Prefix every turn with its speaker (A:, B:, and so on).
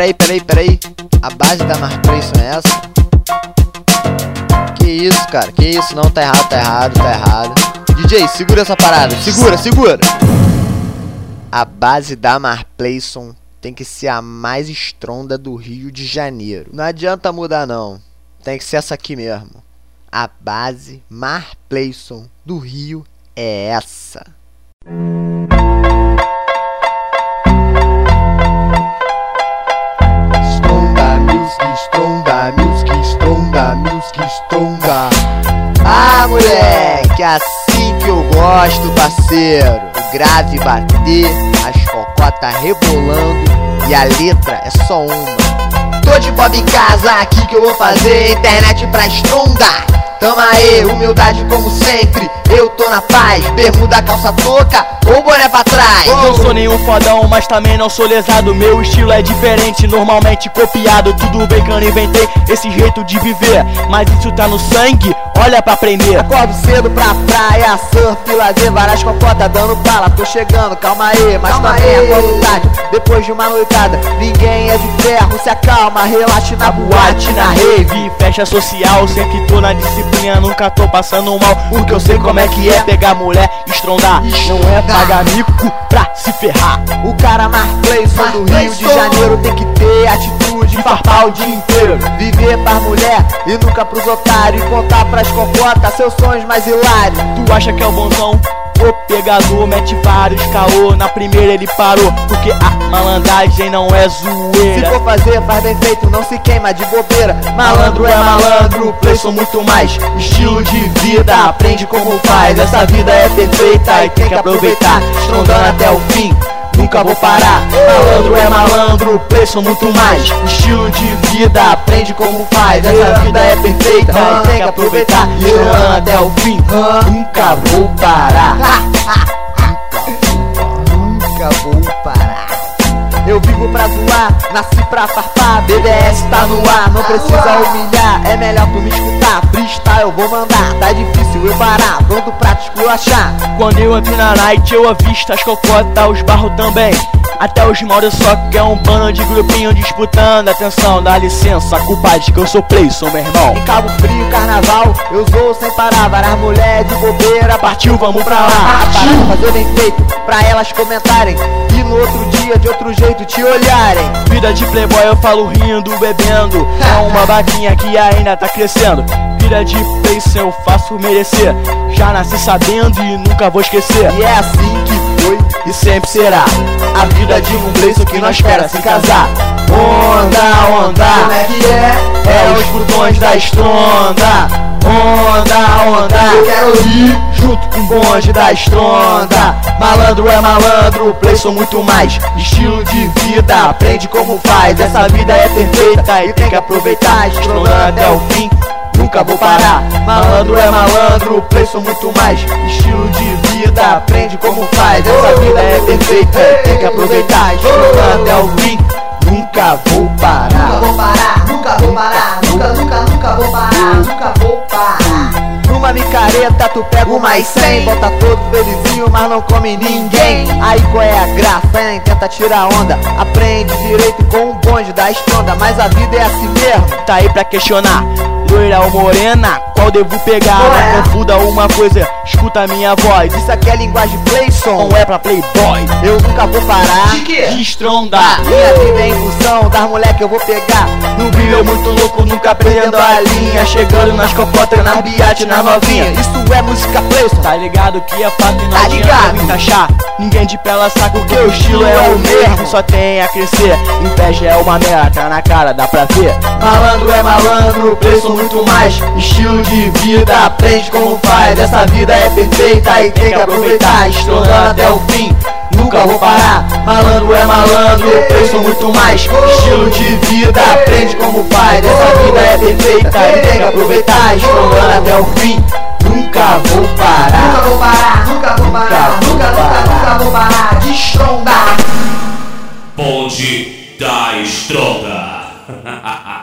A: peraí, peraí, peraí. A base da Mark é essa? Que isso, cara? Que isso? Não, tá errado, tá errado, tá errado. DJ, segura essa parada. Segura, segura. A base da Mar Playson tem que ser a mais estronda do Rio de Janeiro. Não adianta mudar não. Tem que ser essa aqui mesmo. A base Mar Playson do Rio é essa. Gosto, parceiro. O grave bater, as cocota rebolando e a letra é só uma. Tô de Bob em casa, aqui que eu vou fazer internet pra estrondar. Tamo aí, humildade como sempre. Eu tô na paz, bermuda, calça toca ou boné pra trás.
B: Não sou nenhum fodão, mas também não sou lesado. Meu estilo é diferente, normalmente copiado. Tudo bem que eu não inventei esse jeito de viver. Mas isso tá no sangue, olha pra aprender.
A: Acordo cedo pra praia, surf, lazer, várias cocotas dando bala. Tô chegando, calma aí, mas
C: Calma
A: também
C: aí.
A: acordo tarde. Depois de uma noitada, ninguém é de ferro. Se acalma, relaxe na boate, na rave.
B: Festa social, sempre tô na disciplina, nunca tô passando mal. Porque eu sei como é que é pegar mulher, estrondar. Não é pagar mico pra se ferrar.
A: O cara Mark Clayson do Rio de Janeiro tem que ter atitude, farpar o dia inteiro. Viver pras mulher e nunca pros otários. E contar pras cocotas seus sonhos mais hilários.
B: Tu acha que é o bonzão? O pegador mete vários caô. Na primeira ele parou, porque a malandragem não é
A: Se
B: zoeira.
A: for fazer, faz bem feito, não se queima de bobeira. Malandro é malandro, preço muito mais. Estilo de vida, aprende como faz. Essa vida é perfeita e tem que aproveitar. Estrondando até o fim. Nunca vou parar, malandro é malandro, preço muito mais. Estilo de vida, aprende como faz. Essa vida é perfeita e tem que aproveitar. Estrondando até o fim, nunca vou parar. Nunca vou parar. Eu vivo pra zoar, nasci pra farpar. BBS tá no ar, não precisa humilhar. É melhor tu me escutar, freestyle eu vou mandar. Tá difícil eu parar, pronto pra te esculachar
B: Quando eu entro na night, eu avisto as cocotas, os barros também. Até os maus só quer um bando de grupinho disputando. Atenção, dá licença, culpa de que eu sou Playson, meu irmão.
A: Em Cabo Frio, carnaval, eu zoo sem parar Várias mulheres de bobeira,
B: Partiu, vamos pra lá.
A: Parada fazer bem feito, pra elas comentarem E no outro dia, de outro jeito, te olharem
B: Vida de playboy eu falo rindo, bebendo É uma vaquinha que ainda tá crescendo Vida de Playson eu faço merecer. Já nasci sabendo e nunca vou esquecer.
A: E é assim que foi
B: E sempre será. A vida de um Playson que não espera se casar. Onda, onda.
C: Como é que é?
B: É os botões da estronda. Onda, onda.
C: Eu quero ouvir.
B: Junto com o bonde da estronda. Malandro é malandro, Playson muito mais. Estilo de vida, aprende como faz. Essa vida é perfeita e tem que aproveitar. Estrondando até o fim, nunca vou parar. Malandro é malandro, Playson muito mais. Estilo de vida, aprende como faz. Essa vida é perfeita tem que aproveitar. Estrondando até o fim, nunca vou
C: Nunca
B: parar
C: vou parar, nunca vou parar, nunca, nunca, nunca vou parar, nunca vou parar.
A: Numa micareta tu pega uma e cem. Volta todo felizinho, mas não come ninguém. Aí qual é a graça, hein? Tenta tirar onda. Aprende direito com o bonde da estronda Mas a vida é assim mesmo.
B: Tá aí pra questionar. Loira ou morena, qual devo pegar? Não confunda uma coisa, escuta a minha voz.
A: Isso aqui é linguagem Playson
B: Não é pra playboy,
A: Eu nunca vou parar
C: De
B: de estrondar.
A: Minha vida é em função das mulher que eu vou pegar
B: No Rio eu muito louco, nunca perdendo a linha. Chegando nas cocotas, na biate, na novinha.
A: Isso é música Playson
B: Tá ligado que é fato e não
A: Tá ligado?
B: me encaixar Ninguém de pela saca o estilo é o mesmo Só tem a crescer, inveja é uma merda Tá na cara, dá pra ver Malandro é malandro, preço muito mais Estilo de vida, aprende como faz Essa vida é perfeita e tem que aproveitar Estrondando até o fim. Nunca vou parar, malandro é malandro, preço muito mais. Estilo de vida, aprende como faz Essa vida é perfeita e tem que aproveitar Estrondando até o fim, nunca vou parar.
C: Nunca vou parar, nunca vou parar, nunca, nunca, nunca vou parar de estrondar.
D: Bonde da Estronda.